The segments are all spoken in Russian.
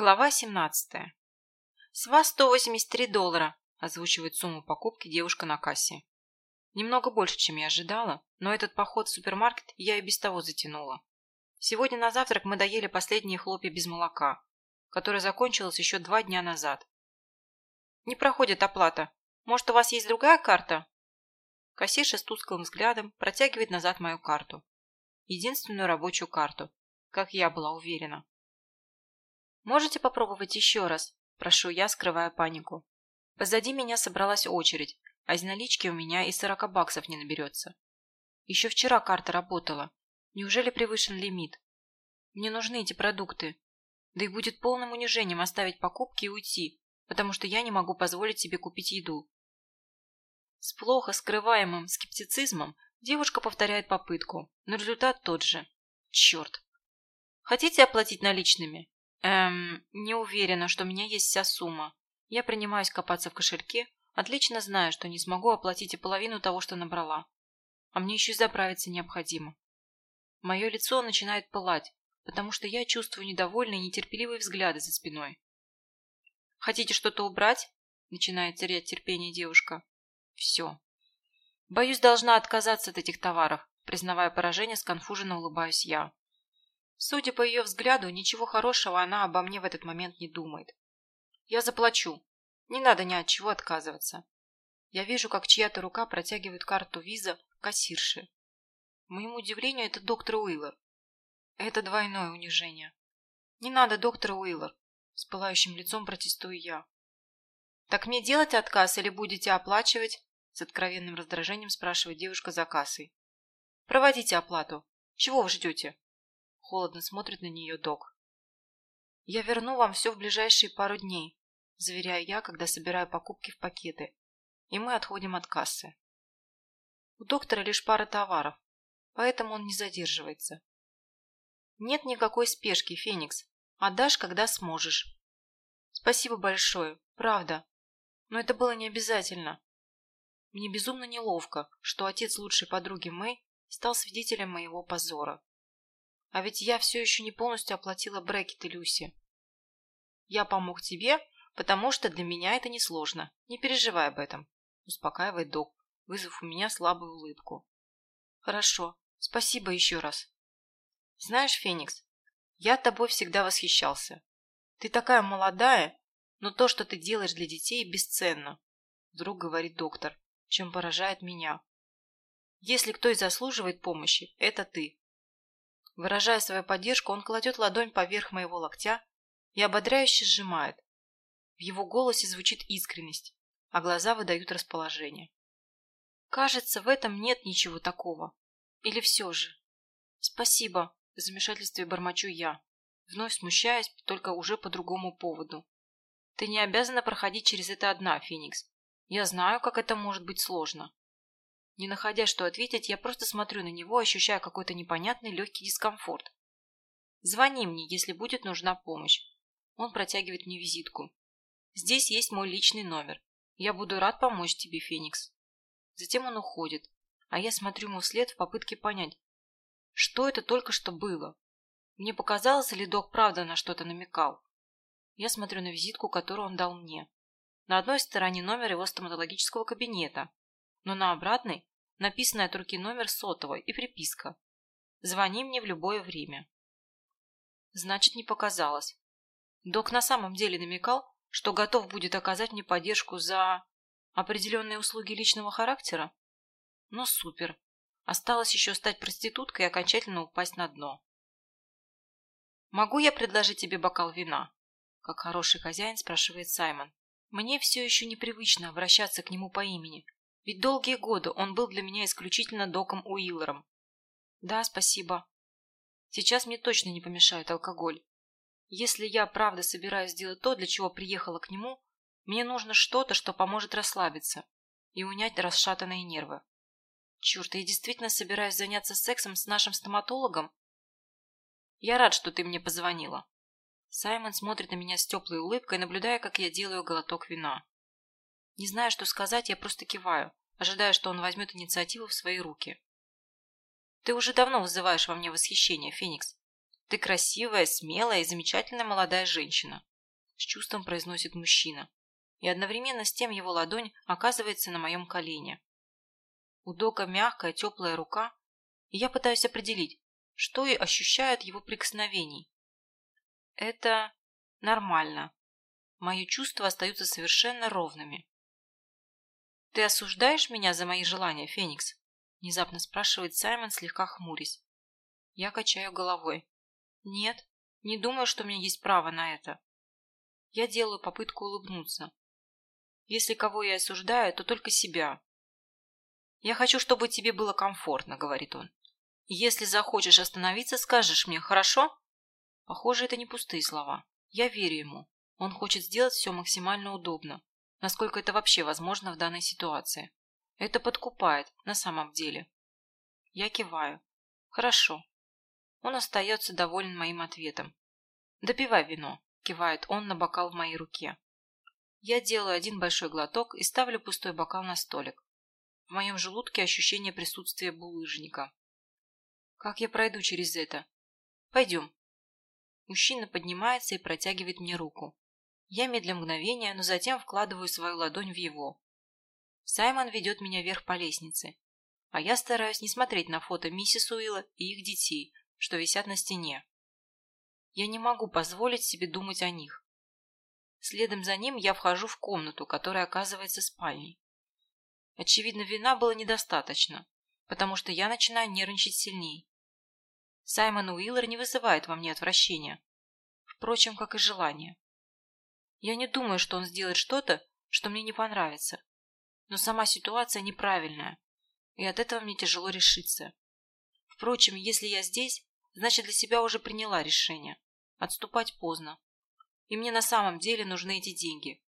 Глава 17. «С вас 183 доллара», – озвучивает сумму покупки девушка на кассе. Немного больше, чем я ожидала, но этот поход в супермаркет я и без того затянула. Сегодня на завтрак мы доели последние хлопья без молока, которое закончилось еще два дня назад. «Не проходит оплата. Может, у вас есть другая карта?» Кассирша с тусклым взглядом протягивает назад мою карту. Единственную рабочую карту, как я была уверена. «Можете попробовать еще раз?» – прошу я, скрывая панику. Позади меня собралась очередь, а из налички у меня и сорока баксов не наберется. Еще вчера карта работала. Неужели превышен лимит? Мне нужны эти продукты. Да и будет полным унижением оставить покупки и уйти, потому что я не могу позволить себе купить еду. С плохо скрываемым скептицизмом девушка повторяет попытку, но результат тот же. Черт. Хотите оплатить наличными? Эм, не уверена, что у меня есть вся сумма. Я принимаюсь копаться в кошельке, отлично знаю, что не смогу оплатить и половину того, что набрала. А мне еще и заправиться необходимо. Мое лицо начинает пылать, потому что я чувствую недовольные нетерпеливые взгляды за спиной. «Хотите что-то убрать?» – начинает терять терпение девушка. «Все. Боюсь, должна отказаться от этих товаров», признавая поражение, сконфуженно улыбаюсь я. Судя по ее взгляду, ничего хорошего она обо мне в этот момент не думает. Я заплачу. Не надо ни от чего отказываться. Я вижу, как чья-то рука протягивает карту виза кассирши. К моему удивлению, это доктор Уиллер. Это двойное унижение. Не надо, доктор Уиллер. С пылающим лицом протестую я. Так мне делать отказ или будете оплачивать? С откровенным раздражением спрашивает девушка за кассой. Проводите оплату. Чего вы ждете? Холодно смотрит на нее док. «Я верну вам все в ближайшие пару дней», заверяю я, когда собираю покупки в пакеты, и мы отходим от кассы. У доктора лишь пара товаров, поэтому он не задерживается. Нет никакой спешки, Феникс. Отдашь, когда сможешь. Спасибо большое, правда. Но это было не обязательно. Мне безумно неловко, что отец лучшей подруги Мэй стал свидетелем моего позора. А ведь я все еще не полностью оплатила брекеты Люси. Я помог тебе, потому что для меня это несложно. Не переживай об этом. Успокаивает док, вызвав у меня слабую улыбку. Хорошо. Спасибо еще раз. Знаешь, Феникс, я тобой всегда восхищался. Ты такая молодая, но то, что ты делаешь для детей, бесценно. Вдруг говорит доктор, чем поражает меня. Если кто и заслуживает помощи, это ты. Выражая свою поддержку, он кладет ладонь поверх моего локтя и ободряюще сжимает. В его голосе звучит искренность, а глаза выдают расположение. Кажется, в этом нет ничего такого. Или все же? Спасибо, в замешательстве бормочу я, вновь смущаясь, только уже по другому поводу. Ты не обязана проходить через это одна, Феникс. Я знаю, как это может быть сложно. Не находя, что ответить, я просто смотрю на него, ощущая какой-то непонятный легкий дискомфорт. «Звони мне, если будет нужна помощь». Он протягивает мне визитку. «Здесь есть мой личный номер. Я буду рад помочь тебе, Феникс». Затем он уходит, а я смотрю ему вслед в попытке понять, что это только что было. Мне показалось, ли док правда на что-то намекал. Я смотрю на визитку, которую он дал мне. На одной стороне номер его стоматологического кабинета, но на обратной написанный от руки номер сотовой и приписка. Звони мне в любое время. Значит, не показалось. Док на самом деле намекал, что готов будет оказать мне поддержку за определенные услуги личного характера? Ну, супер. Осталось еще стать проституткой и окончательно упасть на дно. «Могу я предложить тебе бокал вина?» Как хороший хозяин спрашивает Саймон. Мне все еще непривычно обращаться к нему по имени, ведь долгие годы он был для меня исключительно Доком Уиллером. Да, спасибо. Сейчас мне точно не помешает алкоголь. Если я правда собираюсь сделать то, для чего приехала к нему, мне нужно что-то, что поможет расслабиться и унять расшатанные нервы. Черт, я действительно собираюсь заняться сексом с нашим стоматологом? Я рад, что ты мне позвонила. Саймон смотрит на меня с теплой улыбкой, наблюдая, как я делаю глоток вина. Не зная, что сказать, я просто киваю, ожидая, что он возьмет инициативу в свои руки. Ты уже давно вызываешь во мне восхищение, Феникс. Ты красивая, смелая и замечательная молодая женщина. с чувством произносит мужчина. И одновременно с тем его ладонь оказывается на моем колене. У Дока мягкая, теплая рука, и я пытаюсь определить, что и ощущают его прикосновений. Это нормально. Мои чувства остаются совершенно ровными. «Ты осуждаешь меня за мои желания, Феникс?» Внезапно спрашивает Саймон, слегка хмурясь. Я качаю головой. «Нет, не думаю, что у меня есть право на это». Я делаю попытку улыбнуться. Если кого я осуждаю, то только себя. «Я хочу, чтобы тебе было комфортно», — говорит он. «Если захочешь остановиться, скажешь мне, хорошо?» Похоже, это не пустые слова. Я верю ему. Он хочет сделать все максимально удобно насколько это вообще возможно в данной ситуации. Это подкупает на самом деле. Я киваю. Хорошо. Он остается доволен моим ответом. «Допивай вино», – кивает он на бокал в моей руке. Я делаю один большой глоток и ставлю пустой бокал на столик. В моем желудке ощущение присутствия булыжника. Как я пройду через это? Пойдем. Мужчина поднимается и протягивает мне руку. Я медлю мгновение, но затем вкладываю свою ладонь в его. Саймон ведет меня вверх по лестнице, а я стараюсь не смотреть на фото миссис Уилла и их детей, что висят на стене. Я не могу позволить себе думать о них. Следом за ним я вхожу в комнату, которая оказывается спальней. Очевидно, вина было недостаточно, потому что я начинаю нервничать сильней. Саймон Уиллер не вызывает во мне отвращения, впрочем, как и желание. Я не думаю, что он сделает что-то, что мне не понравится. Но сама ситуация неправильная, и от этого мне тяжело решиться. Впрочем, если я здесь, значит для себя уже приняла решение. Отступать поздно. И мне на самом деле нужны эти деньги.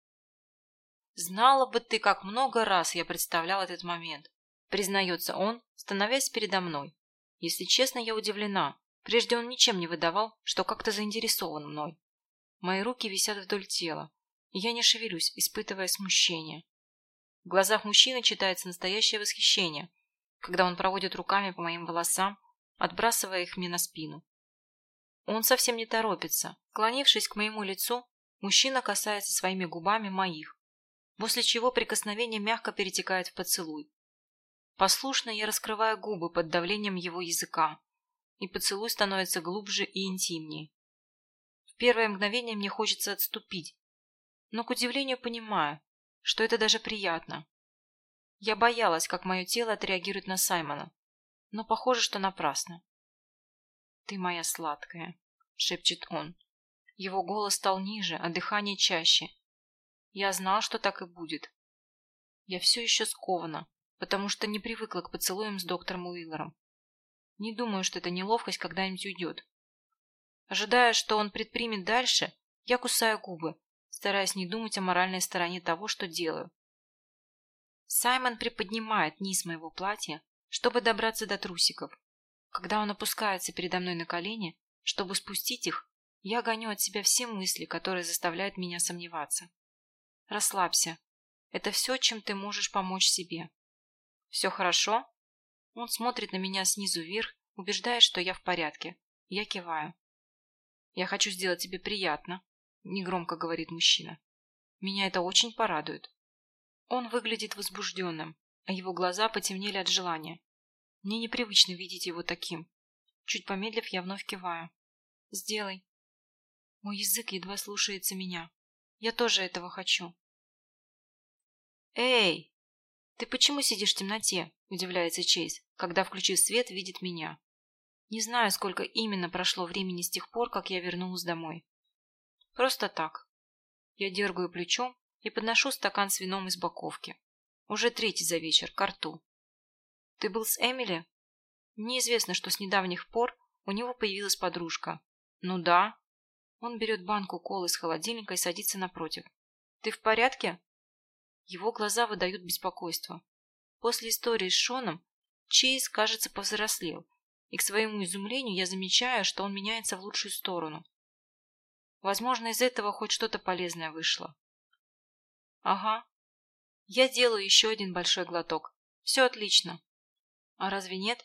Знала бы ты, как много раз я представлял этот момент. Признается он, становясь передо мной. Если честно, я удивлена. Прежде он ничем не выдавал, что как-то заинтересован мной. Мои руки висят вдоль тела, я не шевелюсь, испытывая смущение. В глазах мужчины читается настоящее восхищение, когда он проводит руками по моим волосам, отбрасывая их мне на спину. Он совсем не торопится. Клонившись к моему лицу, мужчина касается своими губами моих, после чего прикосновение мягко перетекает в поцелуй. Послушно я раскрываю губы под давлением его языка, и поцелуй становится глубже и интимнее первое мгновение мне хочется отступить, но, к удивлению, понимаю, что это даже приятно. Я боялась, как мое тело отреагирует на Саймона, но похоже, что напрасно. «Ты моя сладкая», — шепчет он. Его голос стал ниже, а дыхание чаще. Я знал, что так и будет. Я все еще скована, потому что не привыкла к поцелуям с доктором Уиллером. Не думаю, что эта неловкость когда-нибудь уйдет. Ожидая, что он предпримет дальше, я кусаю губы, стараясь не думать о моральной стороне того, что делаю. Саймон приподнимает низ моего платья, чтобы добраться до трусиков. Когда он опускается передо мной на колени, чтобы спустить их, я гоню от себя все мысли, которые заставляют меня сомневаться. Расслабься. Это все, чем ты можешь помочь себе. Все хорошо? Он смотрит на меня снизу вверх, убеждая, что я в порядке. Я киваю. «Я хочу сделать тебе приятно», – негромко говорит мужчина. «Меня это очень порадует». Он выглядит возбужденным, а его глаза потемнели от желания. Мне непривычно видеть его таким. Чуть помедлив, я вновь киваю. «Сделай». Мой язык едва слушается меня. Я тоже этого хочу. «Эй! Ты почему сидишь в темноте?» – удивляется Чейз, когда, включив свет, видит меня. Не знаю, сколько именно прошло времени с тех пор, как я вернулась домой. Просто так. Я дергаю плечом и подношу стакан с вином из боковки. Уже третий за вечер, к рту. Ты был с Эмили? Мне известно, что с недавних пор у него появилась подружка. Ну да. Он берет банку колы из холодильника и садится напротив. Ты в порядке? Его глаза выдают беспокойство. После истории с Шоном Чейз, кажется, повзрослел и к своему изумлению я замечаю, что он меняется в лучшую сторону. Возможно, из этого хоть что-то полезное вышло. Ага. Я делаю еще один большой глоток. Все отлично. А разве нет?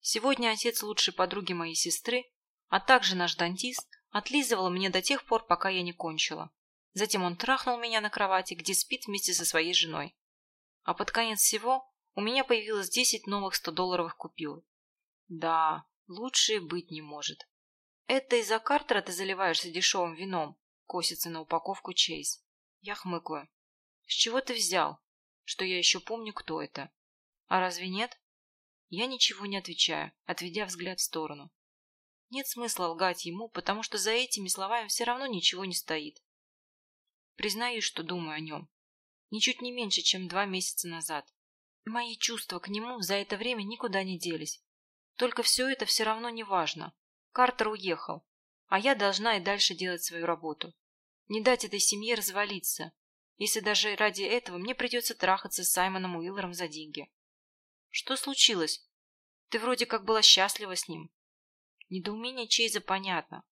Сегодня отец лучшей подруги моей сестры, а также наш дантист, отлизывал мне до тех пор, пока я не кончила. Затем он трахнул меня на кровати, где спит вместе со своей женой. А под конец всего у меня появилось 10 новых 100-долларовых купюр. Да, лучше быть не может. Это из-за Картера ты заливаешься дешевым вином, косится на упаковку Чейз. Я хмыкаю. С чего ты взял, что я еще помню, кто это? А разве нет? Я ничего не отвечаю, отведя взгляд в сторону. Нет смысла лгать ему, потому что за этими словами все равно ничего не стоит. Признаюсь, что думаю о нем. Ничуть не меньше, чем два месяца назад. Мои чувства к нему за это время никуда не делись. Только все это все равно не важно. Картер уехал, а я должна и дальше делать свою работу. Не дать этой семье развалиться, если даже ради этого мне придется трахаться с Саймоном Уиллером за деньги. Что случилось? Ты вроде как была счастлива с ним. Недоумение Чейза понятно.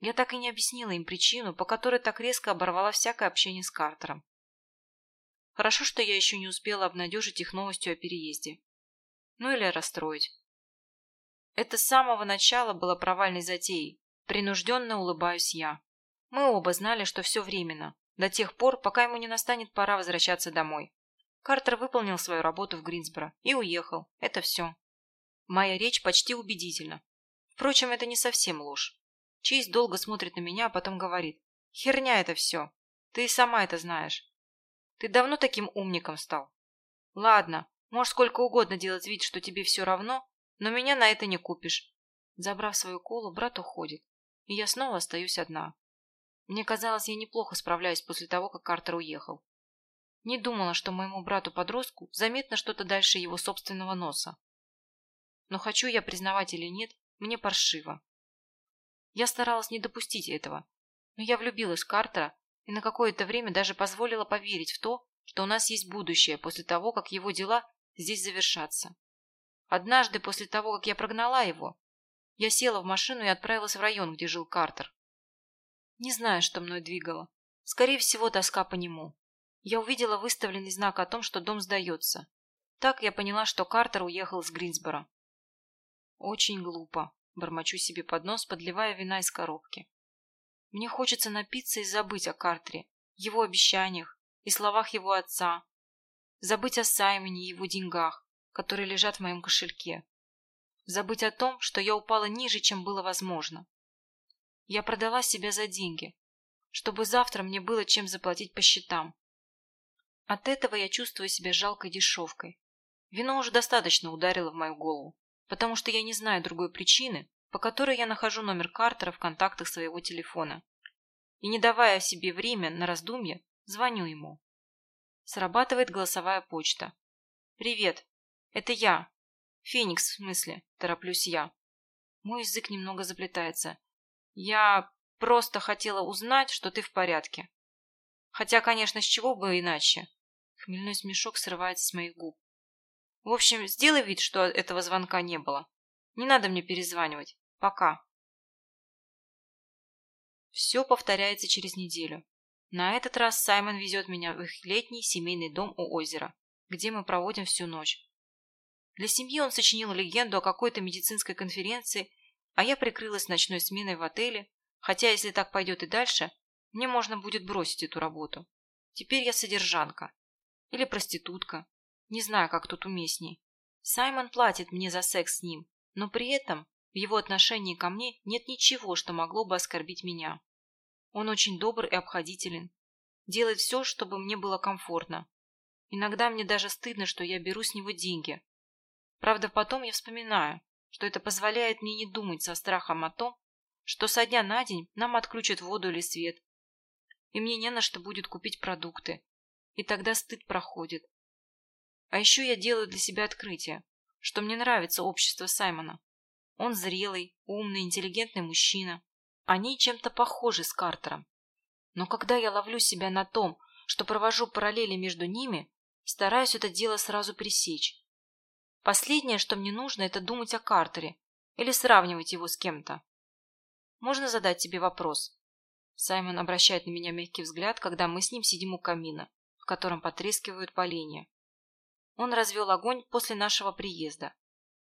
Я так и не объяснила им причину, по которой так резко оборвала всякое общение с Картером. Хорошо, что я еще не успела обнадежить их новостью о переезде. Ну или расстроить. Это с самого начала было провальной затеей. Принужденно улыбаюсь я. Мы оба знали, что все временно, до тех пор, пока ему не настанет пора возвращаться домой. Картер выполнил свою работу в Гринсборо и уехал. Это все. Моя речь почти убедительна. Впрочем, это не совсем ложь. Чейз долго смотрит на меня, а потом говорит. Херня это все. Ты и сама это знаешь. Ты давно таким умником стал? Ладно, можешь сколько угодно делать вид, что тебе все равно, но меня на это не купишь. Забрав свою колу, брат уходит, и я снова остаюсь одна. Мне казалось, я неплохо справляюсь после того, как Картер уехал. Не думала, что моему брату-подростку заметно что-то дальше его собственного носа. Но хочу я признавать или нет, мне паршиво. Я старалась не допустить этого, но я влюбилась в Картера и на какое-то время даже позволила поверить в то, что у нас есть будущее после того, как его дела здесь завершатся. Однажды после того, как я прогнала его, я села в машину и отправилась в район, где жил Картер. Не знаю, что мной двигало. Скорее всего, тоска по нему. Я увидела выставленный знак о том, что дом сдается. Так я поняла, что Картер уехал из Гринсбора. Очень глупо, бормочу себе под нос, подливая вина из коробки. Мне хочется напиться и забыть о Картере, его обещаниях и словах его отца. Забыть о Саймоне и его деньгах, которые лежат в моем кошельке. Забыть о том, что я упала ниже, чем было возможно. Я продала себя за деньги, чтобы завтра мне было чем заплатить по счетам. От этого я чувствую себя жалкой дешевкой. Вино уже достаточно ударило в мою голову, потому что я не знаю другой причины, по которой я нахожу номер Картера в контактах своего телефона. И не давая себе время на раздумье, звоню ему. Срабатывает голосовая почта. «Привет, это я. Феникс, в смысле, тороплюсь я. Мой язык немного заплетается. Я просто хотела узнать, что ты в порядке. Хотя, конечно, с чего бы иначе. Хмельной смешок срывается с моих губ. В общем, сделай вид, что этого звонка не было. Не надо мне перезванивать. Пока. Все повторяется через неделю. На этот раз Саймон везет меня в их летний семейный дом у озера, где мы проводим всю ночь. Для семьи он сочинил легенду о какой-то медицинской конференции а я прикрылась ночной сменой в отеле, хотя если так пойдет и дальше, мне можно будет бросить эту работу. Теперь я содержанка. Или проститутка. Не знаю, как тут уместней. Саймон платит мне за секс с ним, но при этом в его отношении ко мне нет ничего, что могло бы оскорбить меня. Он очень добр и обходителен. Делает все, чтобы мне было комфортно. Иногда мне даже стыдно, что я беру с него деньги. Правда, потом я вспоминаю, что это позволяет мне не думать со страхом о том, что со дня на день нам отключат воду или свет, и мне не на что будет купить продукты, и тогда стыд проходит. А еще я делаю для себя открытие, что мне нравится общество Саймона. Он зрелый, умный, интеллигентный мужчина. Они чем-то похожи с Картером. Но когда я ловлю себя на том, что провожу параллели между ними, стараюсь это дело сразу пресечь. Последнее, что мне нужно, это думать о Картере или сравнивать его с кем-то. Можно задать тебе вопрос? Саймон обращает на меня мягкий взгляд, когда мы с ним сидим у камина, в котором потрескивают поленья. Он развел огонь после нашего приезда.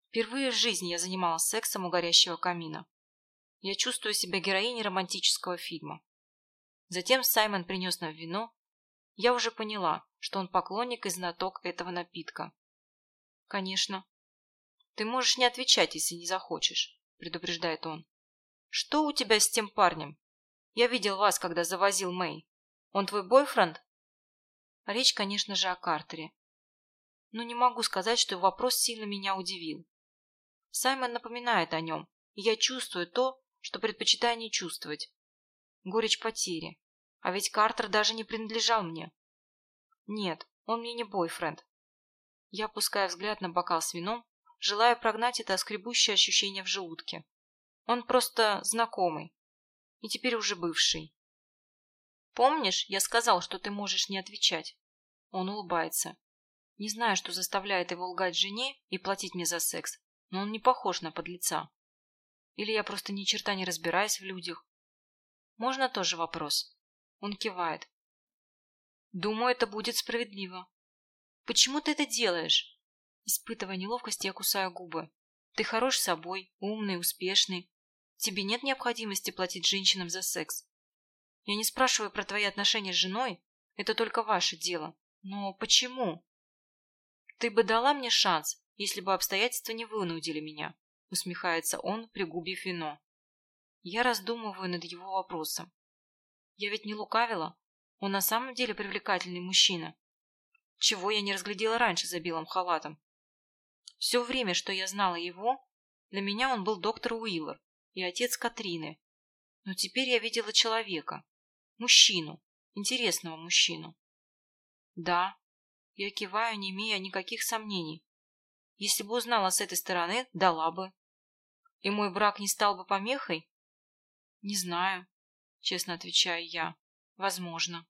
Впервые в жизни я занималась сексом у горящего камина. Я чувствую себя героиней романтического фильма. Затем Саймон принес нам вино. Я уже поняла, что он поклонник и знаток этого напитка. Конечно. Ты можешь не отвечать, если не захочешь, предупреждает он. Что у тебя с тем парнем? Я видел вас, когда завозил Мэй. Он твой бойфренд? Речь, конечно же, о Картере. Но не могу сказать, что вопрос сильно меня удивил. Саймон напоминает о нем, и я чувствую то, что предпочитаю не чувствовать. Горечь потери. А ведь Картер даже не принадлежал мне. Нет, он мне не бойфренд. Я опускаю взгляд на бокал с вином, желая прогнать это скребущее ощущение в желудке. Он просто знакомый. И теперь уже бывший. Помнишь, я сказал, что ты можешь не отвечать? Он улыбается. Не знаю, что заставляет его лгать жене и платить мне за секс, но он не похож на подлеца. Или я просто ни черта не разбираюсь в людях. Можно тоже вопрос? Он кивает. Думаю, это будет справедливо. Почему ты это делаешь? Испытывая неловкость, я кусаю губы. Ты хорош собой, умный, успешный. Тебе нет необходимости платить женщинам за секс. Я не спрашиваю про твои отношения с женой, это только ваше дело. Но почему? Ты бы дала мне шанс, если бы обстоятельства не вынудили меня, усмехается он, пригубив вино. Я раздумываю над его вопросом. Я ведь не лукавила. Он на самом деле привлекательный мужчина. Чего я не разглядела раньше за белым халатом. Все время, что я знала его, для меня он был доктор Уиллер и отец Катрины. Но теперь я видела человека. Мужчину. Интересного мужчину. Да. Я киваю, не имея никаких сомнений. Если бы узнала с этой стороны, дала бы. И мой брак не стал бы помехой? Не знаю, честно отвечаю я. Возможно.